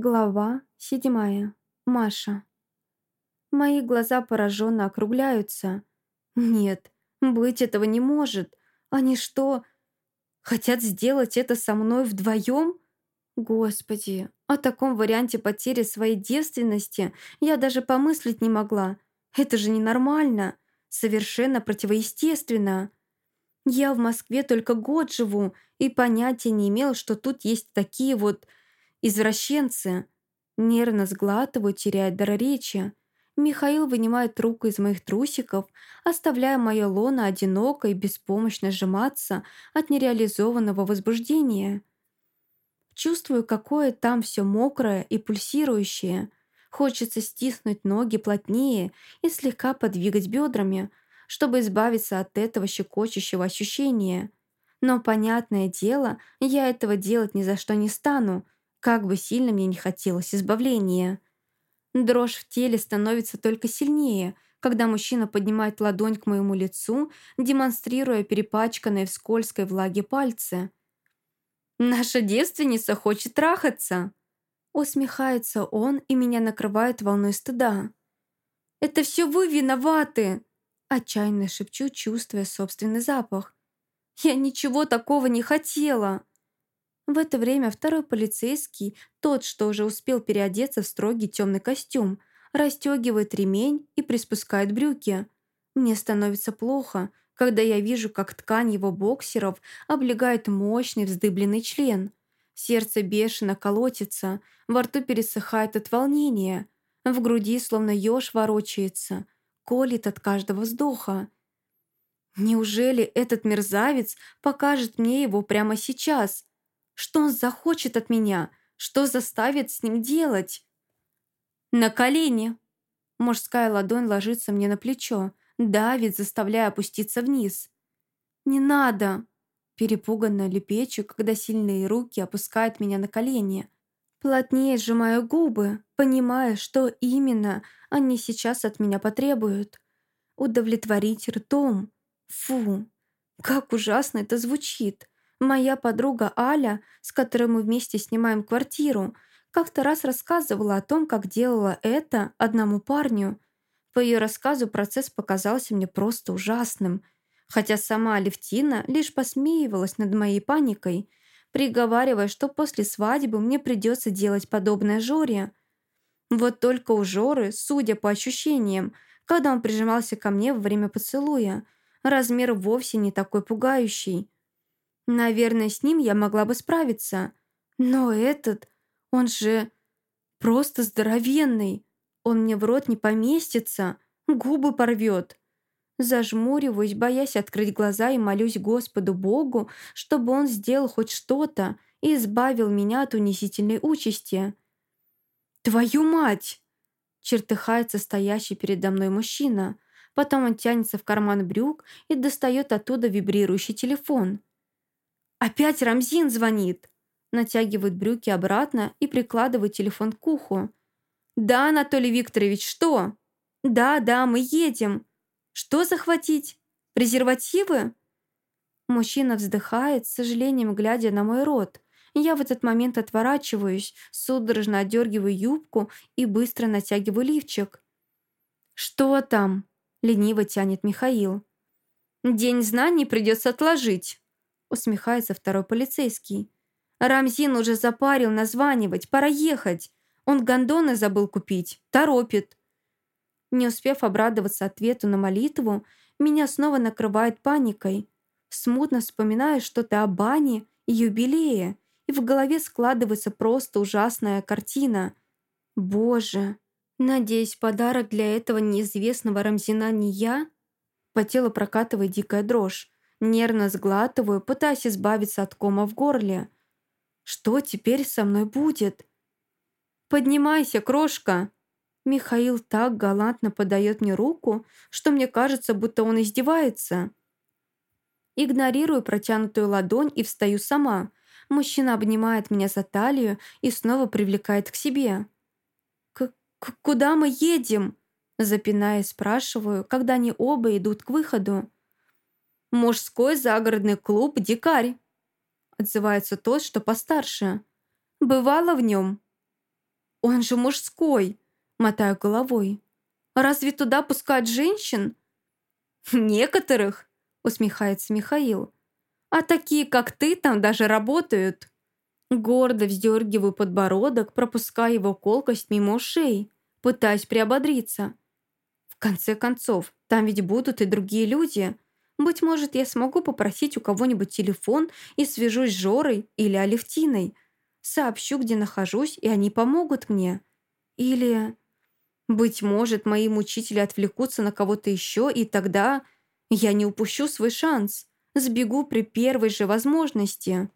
Глава седьмая. Маша. Мои глаза пораженно округляются. Нет, быть этого не может. Они что, хотят сделать это со мной вдвоем? Господи, о таком варианте потери своей девственности я даже помыслить не могла. Это же ненормально, совершенно противоестественно. Я в Москве только год живу и понятия не имела, что тут есть такие вот Извращенцы. Нервно сглатываю, теряя дар речи. Михаил вынимает руку из моих трусиков, оставляя мое лоно одиноко и беспомощно сжиматься от нереализованного возбуждения. Чувствую, какое там все мокрое и пульсирующее. Хочется стиснуть ноги плотнее и слегка подвигать бедрами, чтобы избавиться от этого щекочущего ощущения. Но, понятное дело, я этого делать ни за что не стану, как бы сильно мне не хотелось избавления. Дрожь в теле становится только сильнее, когда мужчина поднимает ладонь к моему лицу, демонстрируя перепачканные в скользкой влаге пальцы. «Наша девственница хочет трахаться!» Усмехается он, и меня накрывает волной стыда. «Это все вы виноваты!» Отчаянно шепчу, чувствуя собственный запах. «Я ничего такого не хотела!» В это время второй полицейский, тот, что уже успел переодеться в строгий темный костюм, расстегивает ремень и приспускает брюки. Мне становится плохо, когда я вижу, как ткань его боксеров облегает мощный вздыбленный член. Сердце бешено колотится, во рту пересыхает от волнения, в груди словно еж ворочается, колет от каждого вздоха. Неужели этот мерзавец покажет мне его прямо сейчас? Что он захочет от меня? Что заставит с ним делать? На колени. Мужская ладонь ложится мне на плечо, давит, заставляя опуститься вниз. «Не надо!» Перепуганно лепечу, когда сильные руки опускают меня на колени. Плотнее сжимаю губы, понимая, что именно они сейчас от меня потребуют. Удовлетворить ртом. Фу, как ужасно это звучит. Моя подруга Аля, с которой мы вместе снимаем квартиру, как-то раз рассказывала о том, как делала это одному парню. По ее рассказу процесс показался мне просто ужасным, хотя сама Алевтина лишь посмеивалась над моей паникой, приговаривая, что после свадьбы мне придется делать подобное Жоре. Вот только у Жоры, судя по ощущениям, когда он прижимался ко мне во время поцелуя, размер вовсе не такой пугающий. Наверное, с ним я могла бы справиться. Но этот, он же просто здоровенный. Он мне в рот не поместится, губы порвет. Зажмуриваюсь, боясь открыть глаза и молюсь Господу Богу, чтобы он сделал хоть что-то и избавил меня от унизительной участи. «Твою мать!» чертыхается стоящий передо мной мужчина. Потом он тянется в карман брюк и достает оттуда вибрирующий телефон. «Опять Рамзин звонит!» Натягивает брюки обратно и прикладывает телефон к уху. «Да, Анатолий Викторович, что?» «Да, да, мы едем. Что захватить? Презервативы?» Мужчина вздыхает, с сожалением глядя на мой рот. Я в этот момент отворачиваюсь, судорожно отдергиваю юбку и быстро натягиваю лифчик. «Что там?» — лениво тянет Михаил. «День знаний придется отложить» усмехается второй полицейский. Рамзин уже запарил названивать, пора ехать. Он гондоны забыл купить, торопит. Не успев обрадоваться ответу на молитву, меня снова накрывает паникой. Смутно вспоминаю что-то о бане и юбилее, и в голове складывается просто ужасная картина. Боже, надеюсь, подарок для этого неизвестного Рамзина не я? По телу прокатывает дикая дрожь. Нервно сглатываю, пытаясь избавиться от кома в горле. Что теперь со мной будет? «Поднимайся, крошка!» Михаил так галантно подает мне руку, что мне кажется, будто он издевается. Игнорирую протянутую ладонь и встаю сама. Мужчина обнимает меня за талию и снова привлекает к себе. «К -к «Куда мы едем?» Запинаясь, спрашиваю, когда они оба идут к выходу. «Мужской загородный клуб «Дикарь», — отзывается тот, что постарше. «Бывало в нем?» Он же мужской!» Мотаю головой. «Разве туда пускают женщин?» «Некоторых!» усмехается Михаил. «А такие, как ты, там даже работают!» Гордо вздергиваю подбородок, пропуская его колкость мимо ушей, пытаясь приободриться. В конце концов, там ведь будут и другие люди. Быть может, я смогу попросить у кого-нибудь телефон и свяжусь с Жорой или Алевтиной. Сообщу, где нахожусь, и они помогут мне. Или... Быть может, мои мучители отвлекутся на кого-то еще, и тогда я не упущу свой шанс. Сбегу при первой же возможности.